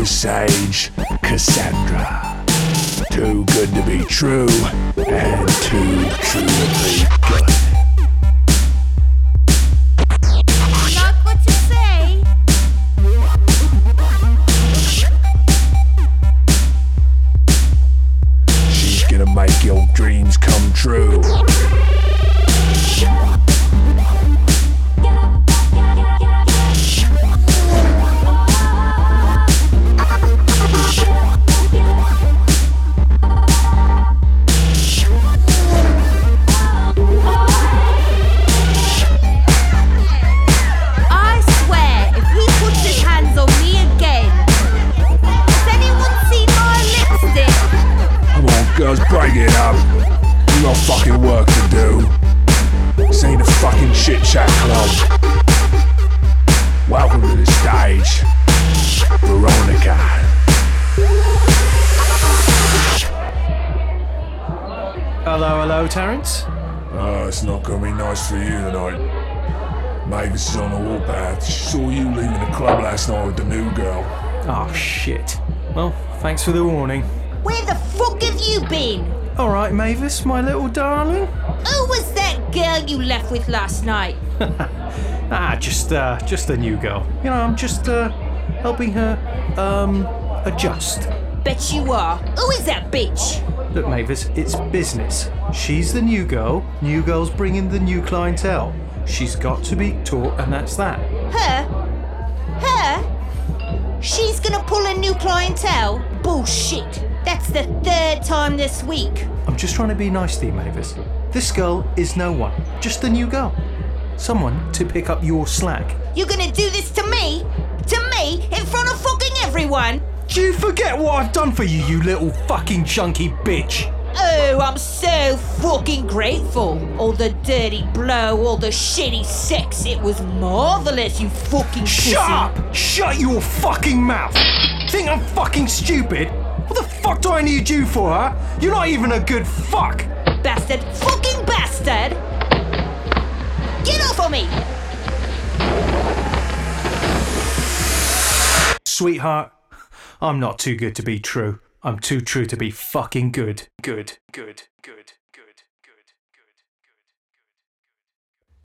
this sage, Cassandra. Too good to be true, and too true to be good. Not what you say. She's gonna make your dreams come true. Girls, break it up. We got fucking work to do. This ain't a fucking shit chat club. Welcome to the stage, Veronica. Hello, hello, Terence. Oh, it's not gonna be nice for you tonight. Mavis is on the warpath. She saw you leaving the club last night with the new girl. Oh, shit. Well, thanks for the warning. Where the fuck have you been? All right, Mavis, my little darling. Who was that girl you left with last night? Ah, just, uh, just a new girl. You know, I'm just, uh, helping her, um, adjust. Bet you are. Who is that bitch? Look, Mavis, it's business. She's the new girl. New girl's bringing the new clientele. She's got to be taught, and that's that. Her? Her? She's gonna pull a new clientele? Bullshit. That's the third time this week. I'm just trying to be nice to you, Mavis. This girl is no one, just a new girl. Someone to pick up your slack. You're gonna do this to me? To me? In front of fucking everyone? Do you forget what I've done for you, you little fucking chunky bitch? Oh, I'm so fucking grateful. All the dirty blow, all the shitty sex. It was marvelous, you fucking pussy. Shut up! Shut your fucking mouth! Think I'm fucking stupid? What the fuck do I need you for, huh? You're not even a good fuck! Bastard. Fucking bastard! Get off of me! Sweetheart, I'm not too good to be true. I'm too true to be fucking good. Good, good, good.